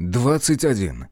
21.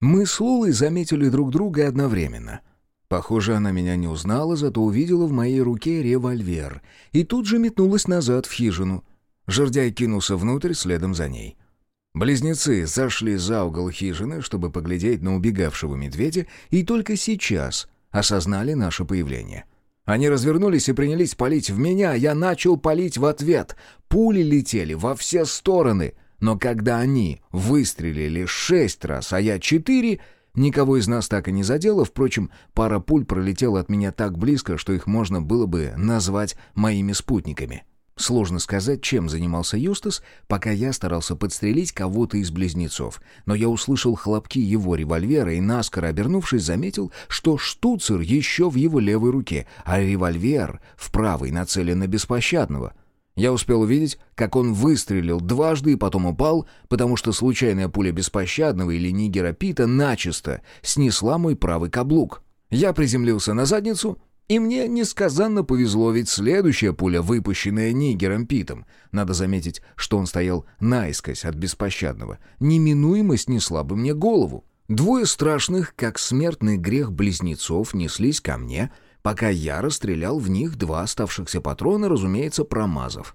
Мы с Лулой заметили друг друга одновременно. Похоже, она меня не узнала, зато увидела в моей руке револьвер и тут же метнулась назад в хижину. Жердяй кинулся внутрь следом за ней. Близнецы зашли за угол хижины, чтобы поглядеть на убегавшего медведя, и только сейчас осознали наше появление. Они развернулись и принялись палить в меня, а я начал палить в ответ. Пули летели во все стороны — но когда они выстрелили шесть раз, а я четыре, никого из нас так и не задело. Впрочем, пара пуль пролетела от меня так близко, что их можно было бы назвать моими спутниками. Сложно сказать, чем занимался Юстас, пока я старался подстрелить кого-то из близнецов. Но я услышал хлопки его револьвера и, наскоро обернувшись, заметил, что штуцер еще в его левой руке, а револьвер в правой нацелен на беспощадного — я успел увидеть, как он выстрелил дважды и потом упал, потому что случайная пуля беспощадного или нигера Пита начисто снесла мой правый каблук. Я приземлился на задницу, и мне несказанно повезло, ведь следующая пуля, выпущенная нигером Питом, надо заметить, что он стоял наискось от беспощадного, неминуемо снесла бы мне голову. Двое страшных, как смертный грех близнецов, неслись ко мне — пока я расстрелял в них два оставшихся патрона, разумеется, промазав.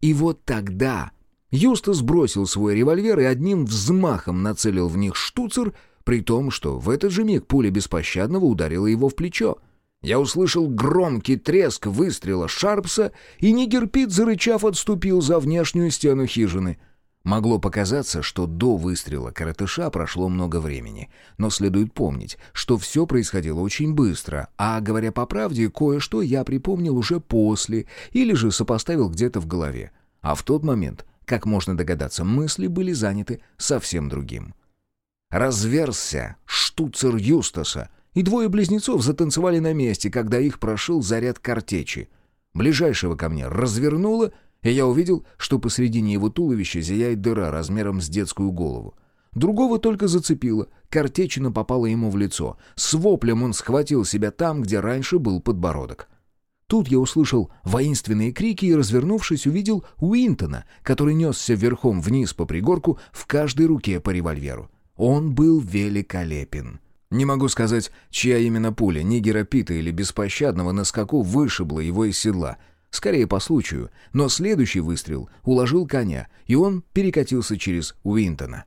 И вот тогда Юстас бросил свой револьвер и одним взмахом нацелил в них штуцер, при том, что в этот же миг пуля беспощадного ударила его в плечо. Я услышал громкий треск выстрела Шарпса, и Нигер Пит, зарычав, отступил за внешнюю стену хижины — Могло показаться, что до выстрела коротыша прошло много времени, но следует помнить, что все происходило очень быстро, а, говоря по правде, кое-что я припомнил уже после или же сопоставил где-то в голове. А в тот момент, как можно догадаться, мысли были заняты совсем другим. Разверзся штуцер Юстаса, и двое близнецов затанцевали на месте, когда их прошил заряд картечи. Ближайшего ко мне развернуло — и я увидел, что посредине его туловища зияет дыра размером с детскую голову. Другого только зацепило, картечина попала ему в лицо. С воплем он схватил себя там, где раньше был подбородок. Тут я услышал воинственные крики и, развернувшись, увидел Уинтона, который несся верхом вниз по пригорку в каждой руке по револьверу. Он был великолепен. Не могу сказать, чья именно пуля, Нигера Пита или Беспощадного на скаку вышибла его из седла — Скорее по случаю, но следующий выстрел уложил коня, и он перекатился через Уинтона.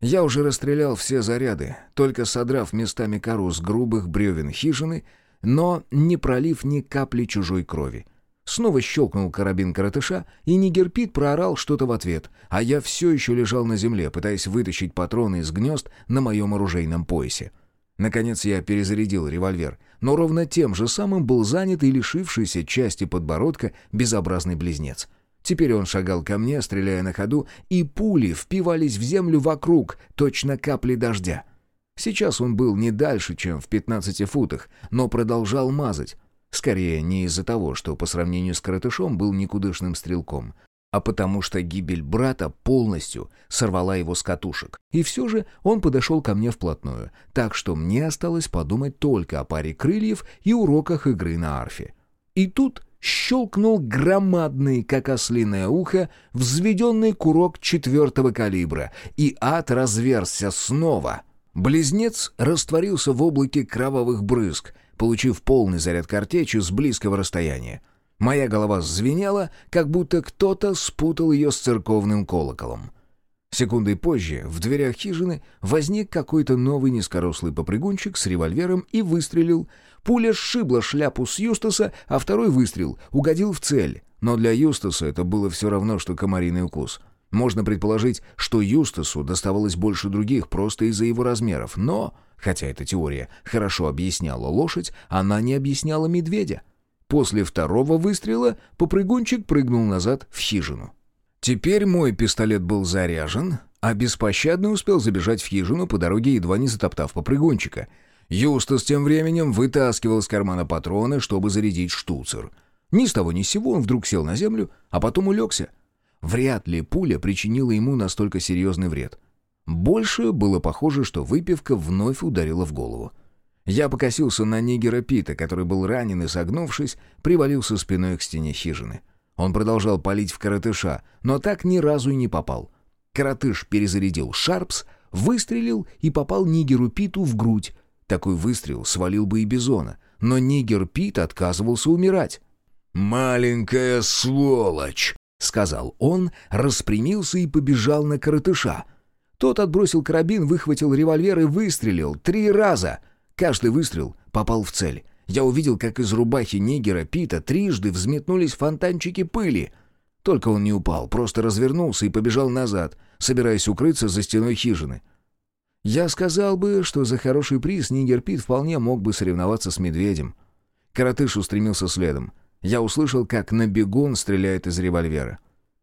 Я уже расстрелял все заряды, только содрав местами кору с грубых бревен хижины, но не пролив ни капли чужой крови. Снова щелкнул карабин коротыша, и Нигерпит проорал что-то в ответ, а я все еще лежал на земле, пытаясь вытащить патроны из гнезд на моем оружейном поясе. Наконец я перезарядил револьвер, но ровно тем же самым был занят и лишившийся части подбородка безобразный близнец. Теперь он шагал ко мне, стреляя на ходу, и пули впивались в землю вокруг, точно капли дождя. Сейчас он был не дальше, чем в 15 футах, но продолжал мазать. Скорее, не из-за того, что по сравнению с коротышом был никудышным стрелком, а потому что гибель брата полностью сорвала его с катушек. И все же он подошел ко мне вплотную, так что мне осталось подумать только о паре крыльев и уроках игры на арфе. И тут щелкнул громадный, как ослиное ухо, взведенный курок четвертого калибра, и ад разверзся снова. Близнец растворился в облаке кровавых брызг, получив полный заряд картечи с близкого расстояния. Моя голова звенела, как будто кто-то спутал ее с церковным колоколом. Секундой позже в дверях хижины возник какой-то новый низкорослый попрыгунчик с револьвером и выстрелил. Пуля сшибла шляпу с Юстаса, а второй выстрел угодил в цель. Но для Юстаса это было все равно, что комариный укус. Можно предположить, что Юстасу доставалось больше других просто из-за его размеров, но, хотя эта теория хорошо объясняла лошадь, она не объясняла медведя. После второго выстрела попрыгунчик прыгнул назад в хижину. Теперь мой пистолет был заряжен, а беспощадный успел забежать в хижину по дороге, едва не затоптав попрыгунчика. Юстас тем временем вытаскивал из кармана патроны, чтобы зарядить штуцер. Ни с того ни с сего он вдруг сел на землю, а потом улегся. Вряд ли пуля причинила ему настолько серьезный вред. Больше было похоже, что выпивка вновь ударила в голову. Я покосился на Нигера Пита, который был ранен и, согнувшись, привалился спиной к стене хижины. Он продолжал палить в коротыша, но так ни разу и не попал. Коротыш перезарядил Шарпс, выстрелил и попал Нигеру Питу в грудь. Такой выстрел свалил бы и Бизона, но Нигер Пит отказывался умирать. «Маленькая сволочь!» — сказал он, распрямился и побежал на коротыша. Тот отбросил карабин, выхватил револьвер и выстрелил три раза. Каждый выстрел попал в цель. Я увидел, как из рубахи Нигера Пита трижды взметнулись фонтанчики пыли. Только он не упал, просто развернулся и побежал назад, собираясь укрыться за стеной хижины. Я сказал бы, что за хороший приз Нигер Пит вполне мог бы соревноваться с медведем. Коротыш устремился следом. Я услышал, как на бегун стреляет из револьвера.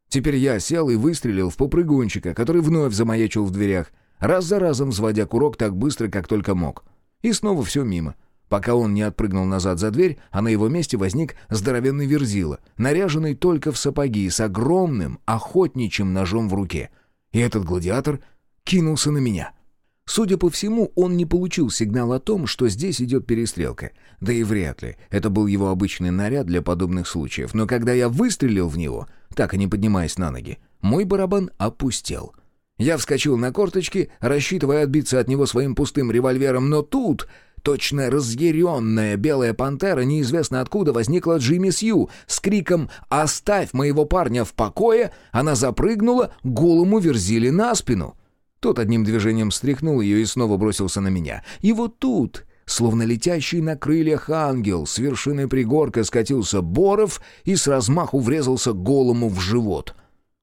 Теперь я сел и выстрелил в попрыгунчика, который вновь замаячил в дверях, раз за разом взводя курок так быстро, как только мог. И снова все мимо. Пока он не отпрыгнул назад за дверь, а на его месте возник здоровенный верзила, наряженный только в сапоги с огромным охотничьим ножом в руке. И этот гладиатор кинулся на меня — Судя по всему, он не получил сигнал о том, что здесь идет перестрелка. Да и вряд ли. Это был его обычный наряд для подобных случаев. Но когда я выстрелил в него, так и не поднимаясь на ноги, мой барабан опустел. Я вскочил на корточки, рассчитывая отбиться от него своим пустым револьвером, но тут... Точно разъяренная белая пантера неизвестно откуда возникла Джимми Сью с криком «Оставь моего парня в покое!» Она запрыгнула, голому верзили на спину. Тот одним движением стряхнул ее и снова бросился на меня. И вот тут, словно летящий на крыльях ангел, с вершины пригорка скатился Боров и с размаху врезался голому в живот.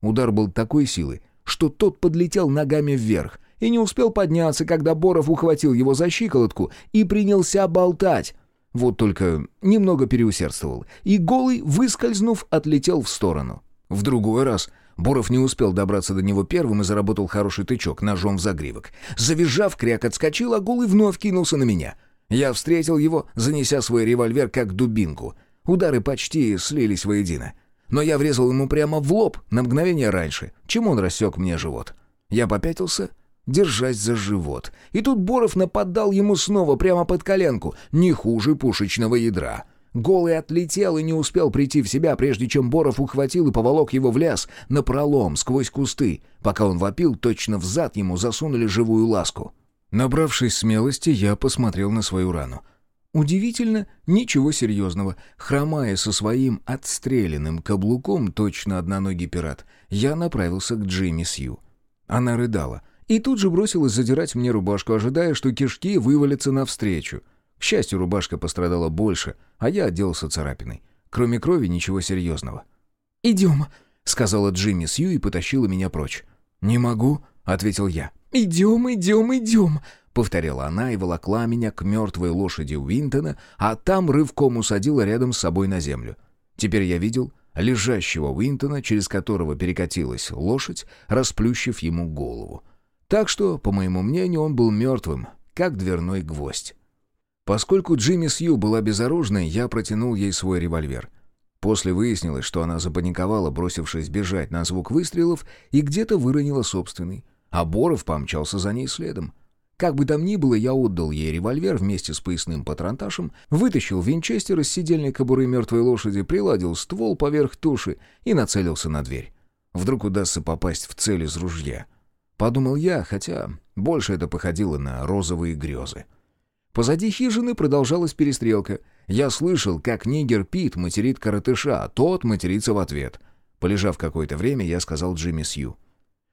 Удар был такой силы, что тот подлетел ногами вверх и не успел подняться, когда Боров ухватил его за щиколотку и принялся болтать. Вот только немного переусердствовал, и голый, выскользнув, отлетел в сторону. В другой раз Боров не успел добраться до него первым и заработал хороший тычок ножом в загривок. Завизжав, кряк отскочил, а голый вновь кинулся на меня. Я встретил его, занеся свой револьвер как дубинку. Удары почти слились воедино. Но я врезал ему прямо в лоб на мгновение раньше, чем он рассек мне живот. Я попятился, держась за живот. И тут Боров нападал ему снова прямо под коленку, не хуже пушечного ядра. Голый отлетел и не успел прийти в себя, прежде чем Боров ухватил и поволок его в лес, на пролом, сквозь кусты. Пока он вопил, точно в зад ему засунули живую ласку. Набравшись смелости, я посмотрел на свою рану. Удивительно, ничего серьезного. Хромая со своим отстрелянным каблуком, точно одноногий пират, я направился к Джимми Сью. Она рыдала и тут же бросилась задирать мне рубашку, ожидая, что кишки вывалятся навстречу — к счастью, рубашка пострадала больше, а я отделался царапиной. Кроме крови ничего серьезного. «Идем», — сказала Джимми Сью и потащила меня прочь. «Не могу», — ответил я. «Идем, идем, идем», — повторяла она и волокла меня к мертвой лошади Уинтона, а там рывком усадила рядом с собой на землю. Теперь я видел лежащего Уинтона, через которого перекатилась лошадь, расплющив ему голову. Так что, по моему мнению, он был мертвым, как дверной гвоздь. Поскольку Джимми Сью была безоружной, я протянул ей свой револьвер. После выяснилось, что она запаниковала, бросившись бежать на звук выстрелов, и где-то выронила собственный. А Боров помчался за ней следом. Как бы там ни было, я отдал ей револьвер вместе с поясным патронташем, вытащил винчестер из сидельной кобуры мертвой лошади, приладил ствол поверх туши и нацелился на дверь. Вдруг удастся попасть в цель из ружья. Подумал я, хотя больше это походило на розовые грезы. Позади хижины продолжалась перестрелка. Я слышал, как нигер Пит материт коротыша, а тот матерится в ответ. Полежав какое-то время, я сказал Джимми Сью.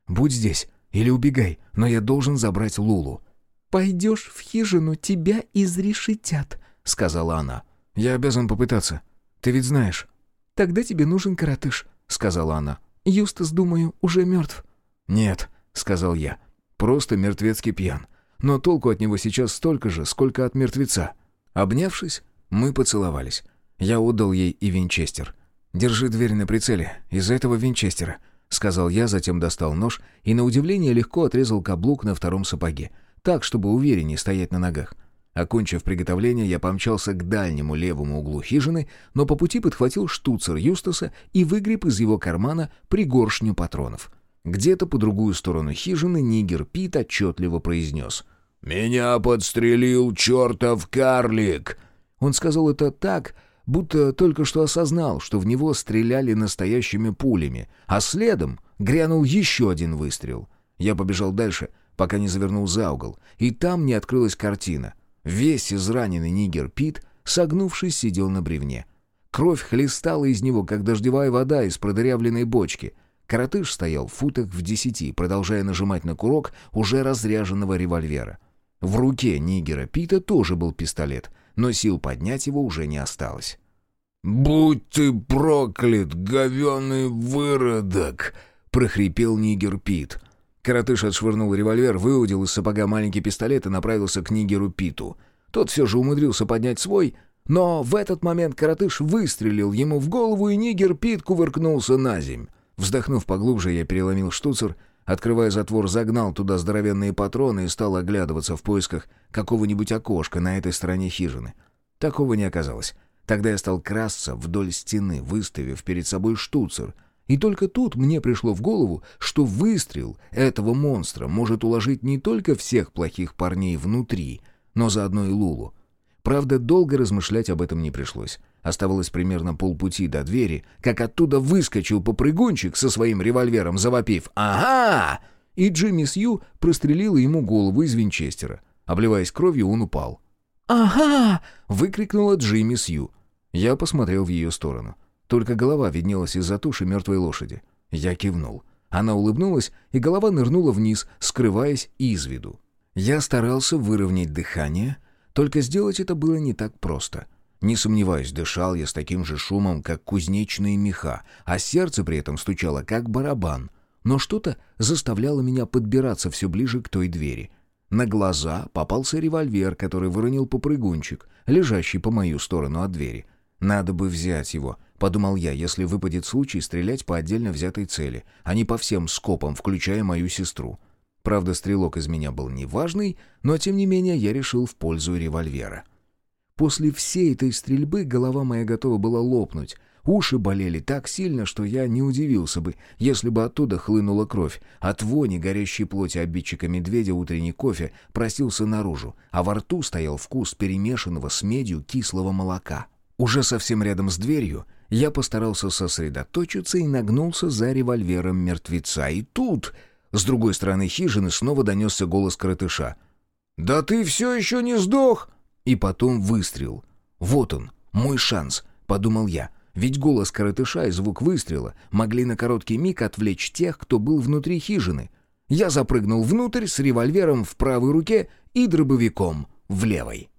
«Будь здесь или убегай, но я должен забрать Лулу». «Пойдешь в хижину, тебя изрешетят», — сказала она. «Я обязан попытаться. Ты ведь знаешь». «Тогда тебе нужен коротыш», — сказала она. «Юстас, думаю, уже мертв». «Нет», — сказал я. «Просто мертвецкий пьян но толку от него сейчас столько же, сколько от мертвеца. Обнявшись, мы поцеловались. Я отдал ей и винчестер. «Держи дверь на прицеле, из этого винчестера», — сказал я, затем достал нож и, на удивление, легко отрезал каблук на втором сапоге, так, чтобы увереннее стоять на ногах. Окончив приготовление, я помчался к дальнему левому углу хижины, но по пути подхватил штуцер Юстаса и выгреб из его кармана пригоршню патронов — где-то по другую сторону хижины Нигер Пит отчетливо произнес. «Меня подстрелил чертов карлик!» Он сказал это так, будто только что осознал, что в него стреляли настоящими пулями, а следом Грянул еще один выстрел. Я побежал дальше, пока не завернул за угол, и там не открылась картина. Весь израненный нигер Пит, согнувшись, сидел на бревне. Кровь хлестала из него, как дождевая вода из продырявленной бочки. Коротыш стоял в футах в десяти, продолжая нажимать на курок уже разряженного револьвера. В руке нигера Пита тоже был пистолет, но сил поднять его уже не осталось. «Будь ты проклят, говеный выродок!» — прохрипел нигер Пит. Коротыш отшвырнул револьвер, выудил из сапога маленький пистолет и направился к нигеру Питу. Тот все же умудрился поднять свой, но в этот момент коротыш выстрелил ему в голову, и нигер Пит кувыркнулся на земь. Вздохнув поглубже, я переломил штуцер, открывая затвор, загнал туда здоровенные патроны и стал оглядываться в поисках какого-нибудь окошка на этой стороне хижины. Такого не оказалось. Тогда я стал красться вдоль стены, выставив перед собой штуцер. И только тут мне пришло в голову, что выстрел этого монстра может уложить не только всех плохих парней внутри, но заодно и Лулу. Правда, долго размышлять об этом не пришлось. Оставалось примерно полпути до двери, как оттуда выскочил попрыгунчик со своим револьвером, завопив «Ага!» И Джимми Сью прострелила ему голову из винчестера. Обливаясь кровью, он упал. «Ага!» — выкрикнула Джимми Сью. Я посмотрел в ее сторону. Только голова виднелась из-за туши мертвой лошади. Я кивнул. Она улыбнулась, и голова нырнула вниз, скрываясь из виду. Я старался выровнять дыхание, только сделать это было не так просто. Не сомневаюсь, дышал я с таким же шумом, как кузнечные меха, а сердце при этом стучало, как барабан. Но что-то заставляло меня подбираться все ближе к той двери. На глаза попался револьвер, который выронил попрыгунчик, лежащий по мою сторону от двери. «Надо бы взять его», — подумал я, если выпадет случай стрелять по отдельно взятой цели, а не по всем скопам, включая мою сестру. Правда, стрелок из меня был неважный, но тем не менее я решил в пользу револьвера. После всей этой стрельбы голова моя готова была лопнуть. Уши болели так сильно, что я не удивился бы, если бы оттуда хлынула кровь. От вони горящей плоти обидчика медведя утренний кофе просился наружу, а во рту стоял вкус перемешанного с медью кислого молока. Уже совсем рядом с дверью я постарался сосредоточиться и нагнулся за револьвером мертвеца. И тут, с другой стороны хижины, снова донесся голос коротыша. «Да ты все еще не сдох!» И потом выстрел. «Вот он, мой шанс», — подумал я. Ведь голос коротыша и звук выстрела могли на короткий миг отвлечь тех, кто был внутри хижины. Я запрыгнул внутрь с револьвером в правой руке и дробовиком в левой.